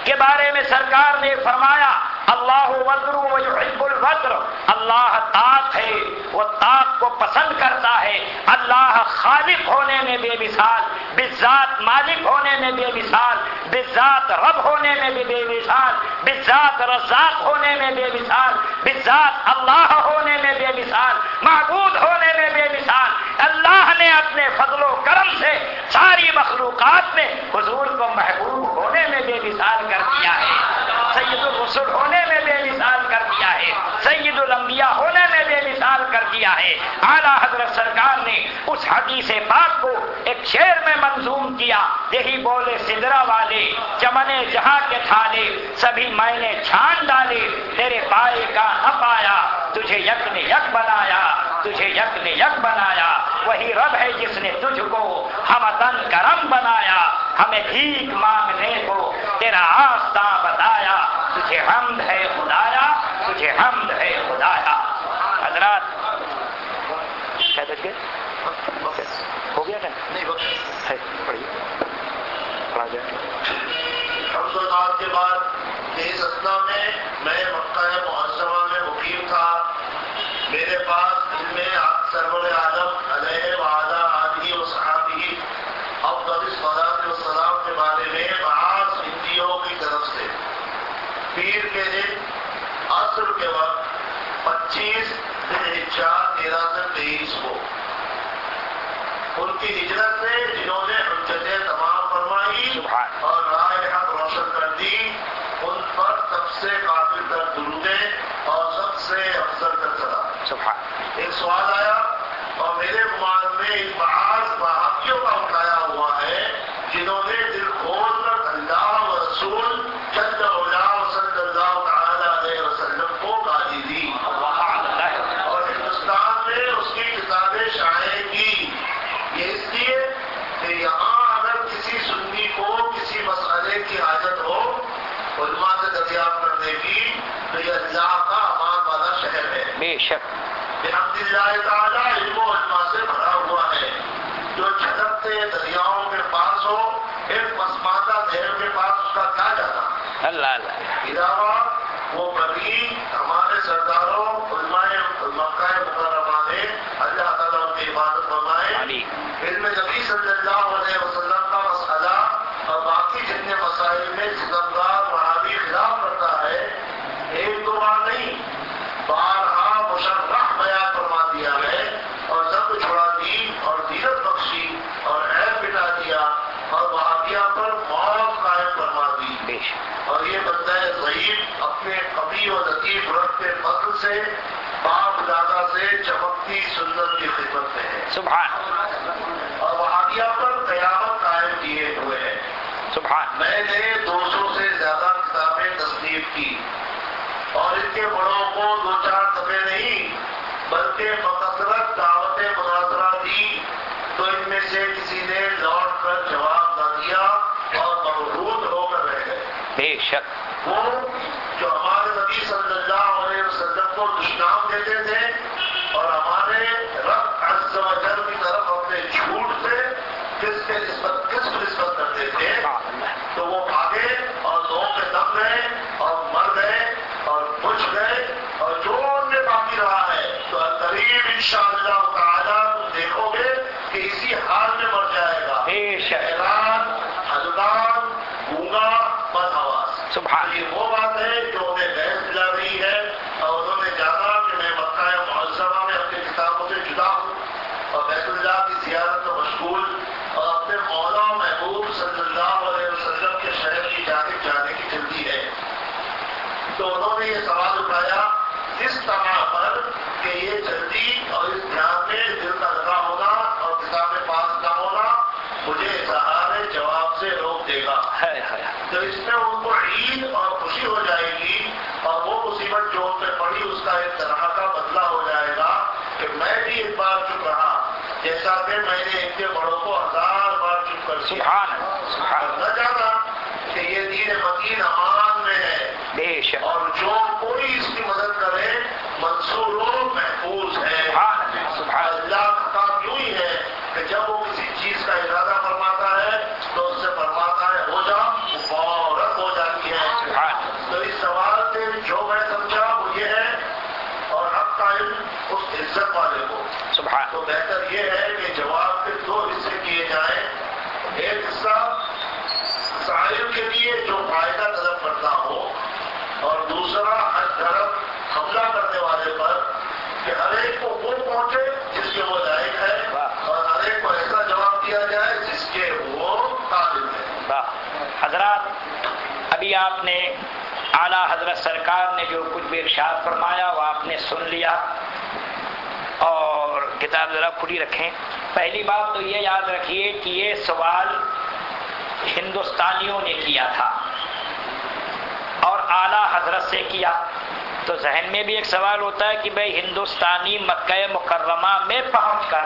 کے بارے میں سرکار نے فرمایا اللہ وزر ویحب الوزر۔ اللہ طاق ہے، وہ طاق کو پسند کرتا ہے۔ اللہ خالق ہونے میں بے مثال، بذات مالک ہونے میں بے مثال، بذات رب ہونے میں بھی بے مثال، بذات رزاق ہونے میں بے مثال، بذات اللہ ہونے میں بے مثال، معبود ہونے میں بے مثال۔ اللہ نے اپنے فضل و کرم سے ساری مخلوقات میں حضور کو محبوب ہونے میں بے مثال کر دیا ہے۔ سید الرسول ہونے میں بے مثال کر دیا ہے۔ سید الانبیاء ہونے میں بے مثال کر دیا ہے۔ اعلیٰ حضرت سرکار نے اس حدیث پاک کو ایک شعر میں منظوم کیا۔ یہی بولے سدرا والے، چمنے جہاں کے تھالے، سبھی میں نے چھان ڈالے۔ تیرے پائے کا نہ پایا، تجھے یک نے یک بنایا، تجھے یک نے یک بنایا۔ وہی رب ہے جس نے تجھ کو ہم کرم بنایا۔ ہمیں بھیک مانگنے کو تیرا آستہ بتایا تجھے حمد ہے خدایا تجھے حمد ہے خدایا۔ حضرات ہو گیا کہ پڑھیے۔ پڑھا جائے۔ کے بعد اس اسنا میں میں مکہ محسمہ میں مقیم تھا۔ میرے پاس ان میں سرور عالم عصر کے وقت پچیس چار تیرہ سے تیئیس کو۔ ان کی ہجرت سے جنہوں نے حجتیں تمام فرمائی اور رائے حق روشن کر دی ان پر سب سے قابل تر درودے اور سب سے افضل کر چلا ایک سوال آیا اور میرے گمان میں ان بعض بحافیوں کا اٹھایا الحمد للہ تعالیٰ علم و علماء سے بھرا ہوا ہے۔ جو چھٹکتے دریاؤں کے پاس ہو ایک پسماندہ دیر کے پاس اس کا کیا جانا؟ اللہ اللہ۔ علاوہ وہ کبھی ہمارے سرداروں علماء مکہ مکرمہ نے اللہ تعالیٰ ان کی عبادت علیہ علم نبی صلی اللہ علیہ وسلم کا مسئلہ اور باقی جتنے مسائل میں ستمدار وہابی خلاف کرتا ہے ایک دو بار نہیں بارہا مشرف شک اور یہ بندہ ضعیف اپنے کبھی اور لطیف رب کے فضل سے باپ دادا سے چمکتی سنت کی خدمت میں ہے۔ سبحان۔ اور وہابیہ پر قیامت قائم کیے ہوئے ہیں۔ سبحان۔ میں نے دو سو سے زیادہ کتابیں تصنیف کی۔ اور ان کے بڑوں کو دو چار دفعے نہیں بلکہ بکثرت دعوت مناظرہ دی۔ تو ان میں سے کسی نے لوٹ کر جواب نہ دیا اور مرحود ہو کر رہ گئے بے شک۔ وہ جو ہمارے نبی صلی اللہ علیہ وسلم کو دشنام دیتے تھے اور ہمارے رب عز و جل کی طرف اپنے جھوٹ سے کس کے نسبت کس کو نسبت کرتے تھے؟ کہ میں نے ان کے بڑوں کو ہزار بار چپ کر دیا نہ جانا کہ یہ دین مکین امان میں ہے۔ اور جو کوئی اس کی مدد کرے منصور محفوظ ہے۔ اللہ کا کام یوں ہی ہے آپ نے اعلیٰ حضرت سرکار نے جو کچھ بھی ارشاد فرمایا وہ آپ نے سن لیا اور کتاب ذرا کھلی رکھیں۔ پہلی بات تو یہ یاد رکھیے کہ یہ سوال ہندوستانیوں نے کیا تھا اور اعلیٰ حضرت سے کیا۔ تو ذہن میں بھی ایک سوال ہوتا ہے کہ بھائی ہندوستانی مکہ مکرمہ میں پہنچ کر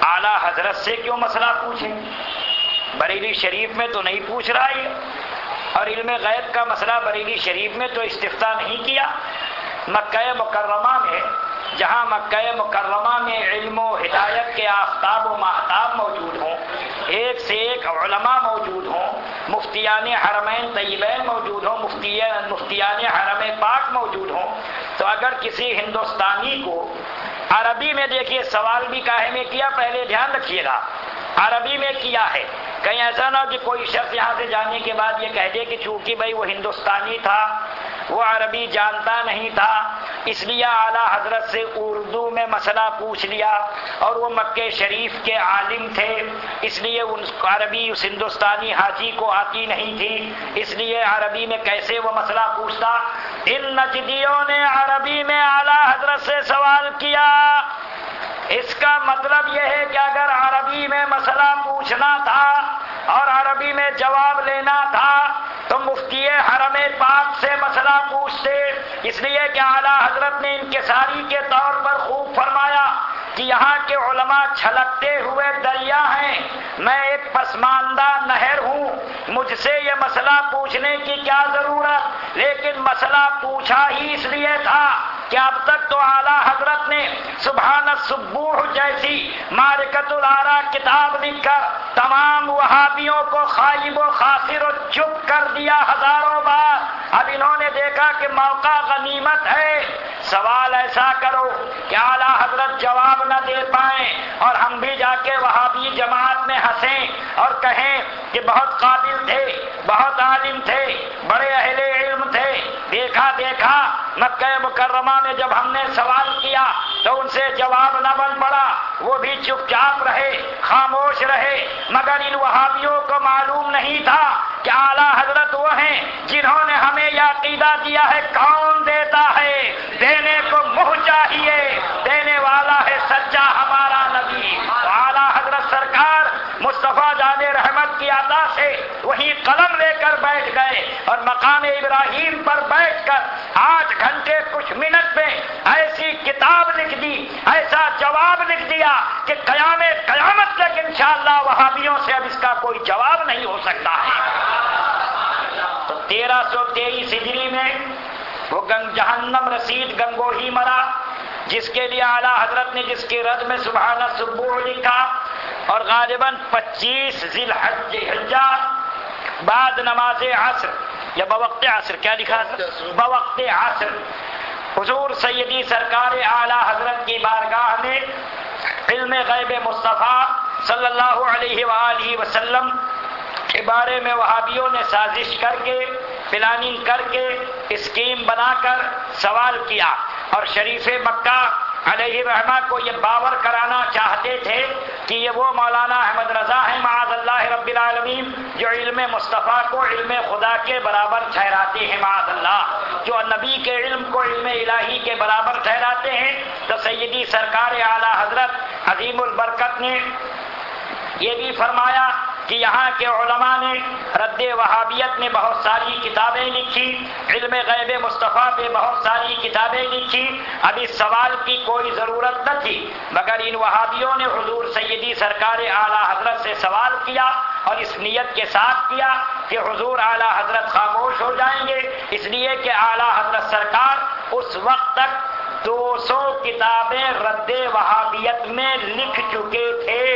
اعلیٰ حضرت سے کیوں مسئلہ پوچھیں؟ بریلی شریف میں تو نہیں پوچھ رہا یہ۔ اور علم غیب کا مسئلہ بریلی شریف میں تو استفتا نہیں کیا، مکہ مکرمہ میں، جہاں مکہ مکرمہ میں علم و ہدایت کے آفتاب و محتاب موجود ہوں، ایک سے ایک علماء موجود ہوں، مفتیان حرمین طیبین موجود ہوں مفتیان حرم پاک موجود ہوں۔ تو اگر کسی ہندوستانی کو عربی میں دیکھیے، سوال بھی کاہے میں کیا؟ پہلے دھیان رکھیے گا۔ عربی میں کیا ہے؟ کہیں ایسا نہ کہ کوئی شخص یہاں سے جانے کے بعد یہ کہہ دے کہ چونکہ بھائی وہ ہندوستانی تھا، وہ عربی جانتا نہیں تھا، اس لیے اعلیٰ حضرت سے اردو میں مسئلہ پوچھ لیا اور وہ مکہ شریف کے عالم تھے، اس لیے ان عربی، اس ہندوستانی حاجی کو آتی نہیں تھی، اس لیے عربی میں کیسے وہ مسئلہ پوچھتا؟ ان نجدیوں نے عربی میں اعلیٰ حضرت سے سوال کیا۔ اس کا مطلب یہ ہے کہ اگر عربی میں مسئلہ پوچھنا تھا اور عربی میں جواب لینا تھا تو مفتی حرم پاک سے مسئلہ پوچھتے۔ اس لیے کہ اعلیٰ حضرت نے ان کے ساری کے طور پر خوب فرمایا کہ یہاں کے علماء چھلکتے ہوئے دریا ہیں۔ میں ایک پسماندہ نہر ہوں۔ مجھ سے یہ مسئلہ پوچھنے کی کیا ضرورت؟ لیکن مسئلہ پوچھا ہی اس لیے تھا کہ اب تک تو اعلیٰ حضرت نے سبحان سبوح جیسی مارکت العرا کتاب لکھ کر تمام وہابیوں کو خائب و خاصر و چپ کر دیا ہزاروں بار۔ اب انہوں نے دیکھا کہ موقع غنیمت ہے۔ سوال ایسا کرو کہ اعلیٰ حضرت جواب نہ دے پائیں اور ہم بھی جا کے وہابی جماعت میں ہنسیں اور کہیں کہ بہت قابل تھے، بہت عالم تھے، بڑے اہل علم تھے۔ دیکھا دیکھا مکہ مکرمہ میں جب ہم نے سوال کیا تو ان سے جواب نہ بن پڑا۔ وہ بھی چپ چاپ رہے، خاموش رہے، مگر ان وہابیوں کو معلوم نہیں تھا کہ اعلیٰ حضرت وہ ہیں جنہوں نے ہمیں یہ عقیدہ دیا ہے، کون دیتا ہے؟ دینے کو منہ چاہیے، دینے والا ہے سچا ہمارا نبی۔ اعلیٰ حضرت سرکار مصطفیٰ جان رحمت کی عطا سے وہی قلم لے کر بیٹھ گئے اور مقام ابراہیم پر بیٹھ کر آٹھ گھنٹے کچھ منٹ میں ایسی کتاب لکھ دی، ایسا جواب لکھ دیا کہ قیام قیامت تک انشاءاللہ وہابیوں سے اب اس کا کوئی جواب نہیں ہو سکتا۔ ہے تو تیرہ سو تیئیس ہجری میں وہ گنگ جہنم رسید گنگوہی مرا۔ جس کے لیے اعلیٰ حضرت نے جس کی رد میں سبحانہ سبوح لکھا اور غالباً پچیس ذی الحجہ بعد نماز عصر یا بوقت عصر، کیا لکھا بوقت عصر۔ حضور سیدی سرکار اعلی حضرت کی بارگاہ میں علم غیب مصطفیٰ صلی اللہ علیہ وآلہ وسلم کے بارے میں وہابیوں نے سازش کر کے، پلاننگ کر کے، اسکیم بنا کر سوال کیا۔ اور شریف مکہ علیہ رحمہ کو یہ باور کرانا چاہتے تھے کہ یہ وہ مولانا احمد رضا ہے معاذ اللہ رب العالمین، جو علم مصطفیٰ کو علم خدا کے برابر ٹھہراتے ہیں، معاذ اللہ، جو نبی کے علم کو علم الہی کے برابر ٹھہراتے ہیں۔ تو سیدی سرکار اعلیٰ حضرت عظیم البرکت نے یہ بھی فرمایا کہ یہاں کے علماء نے رد وہابیت میں بہت ساری کتابیں لکھی، علم غیب مصطفیٰ پہ بہت ساری کتابیں لکھی۔ اب اس سوال کی کوئی ضرورت نہ تھی، مگر ان وہابیوں نے حضور سیدی سرکار اعلیٰ حضرت سے سوال کیا اور اس نیت کے ساتھ کیا کہ حضور اعلیٰ حضرت خاموش ہو جائیں گے۔ اس لیے کہ اعلیٰ حضرت سرکار اس وقت تک دو سو کتابیں رد وہابیت میں لکھ چکے تھے۔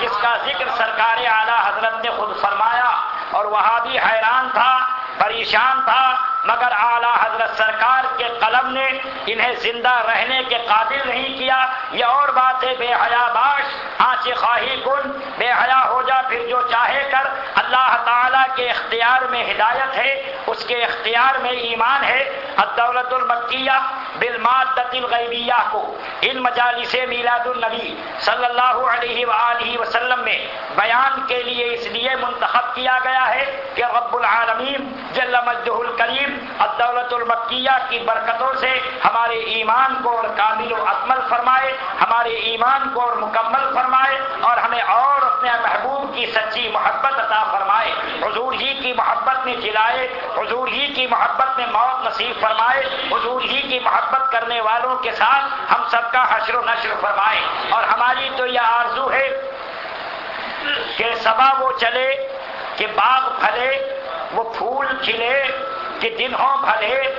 جس کا ذکر سرکار اعلیٰ حضرت نے خود فرمایا اور وہاں بھی حیران تھا، پریشان تھا مگر اعلیٰ حضرت سرکار کے قلم نے انہیں زندہ رہنے کے قابل نہیں کیا۔ یہ اور بات ہے بے حیا باش، آنچ خواہی کن، بے حیا ہو جا، پھر جو چاہے کر۔ اللہ تعالیٰ کے اختیار میں ہدایت ہے، اس کے اختیار میں ایمان ہے۔ الدولت المکیہ بالمات الغیبیہ کو ان مجالس میلاد النبی صلی اللہ علیہ وآلہ وسلم میں بیان کے لیے اس لیے منتخب کیا گیا ہے کہ رب العالمین جل مجدہ الکریم الدولت المکیہ کی برکتوں سے ہمارے ایمان کو اور کامل و اکمل فرمائے، ہمارے ایمان کو اور مکمل فرمائے اور ہمیں اور اپنے محبوب کی سچی محبت عطا فرمائے۔ حضور ہی کی محبت میں جلائے، حضور ہی کی محبت میں موت نصیب فرمائے، حضور ہی کی محبت کرنے والوں کے ساتھ ہم سب کا حشر و نشر فرمائے۔ اور ہماری تو یہ آرزو ہے کہ سبا وہ چلے، کہ باغ پھلے، وہ پھول کھلے کہ دن ہو بھلے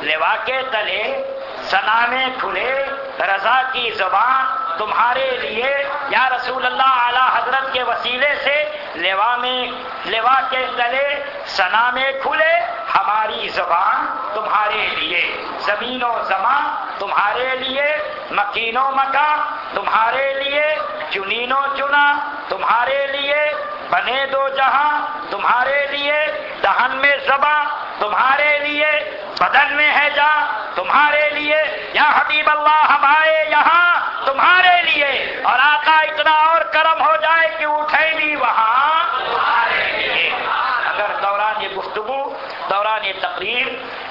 لیوا کے تلے سنانے کھلے، رضا کی زبان تمہارے لیے۔ یا رسول اللہ، اعلی حضرت کے وسیلے سے لیوا میں لیوا کے تلے سنا میں کھلے، ہماری زبان تمہارے لیے۔ زمین و زمان تمہارے لیے، مکین و مکا تمہارے لیے، چنین و چنا تمہارے لیے، بنے دو جہاں تمہارے لیے، دہن میں زباں تمہارے لیے بدن میں ہے جا، تمہارے لیے، یا حبیب اللہ ہم آئے یہاں تمہارے لیے، اور آقا اتنا اور کرم ہو جائے کہ اٹھے بھی وہاں تمہارے لیے۔ اگر دوران یہ گفتگو دوران تقریر،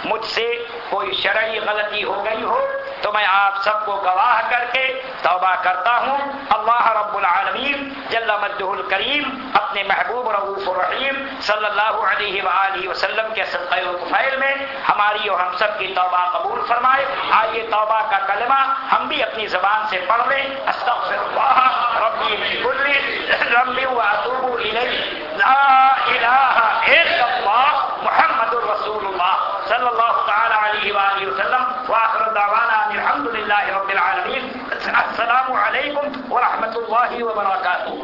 مجھ سے کوئی شرعی غلطی ہو گئی ہو تو میں آپ سب کو گواہ کر کے توبہ کرتا ہوں۔ اللہ رب العالمین جل مجدہ الکریم اپنے محبوب رعوف الرحیم صلی اللہ علیہ وآلہ وسلم کے صدقہ و میں ہماری اور ہم سب کی توبہ قبول فرمائے۔ آئیے توبہ کا کلمہ ہم بھی اپنی زبان سے پڑھ لیں۔ استغفر اللہ ربی من کل ربی و اتوب الیہ۔ لا الہ الا اللہ۔ صلى الله تعالى عليه وآله وسلم وآخر دعوانا أن الحمد لله رب العالمين. السلام عليكم ورحمة الله وبركاته.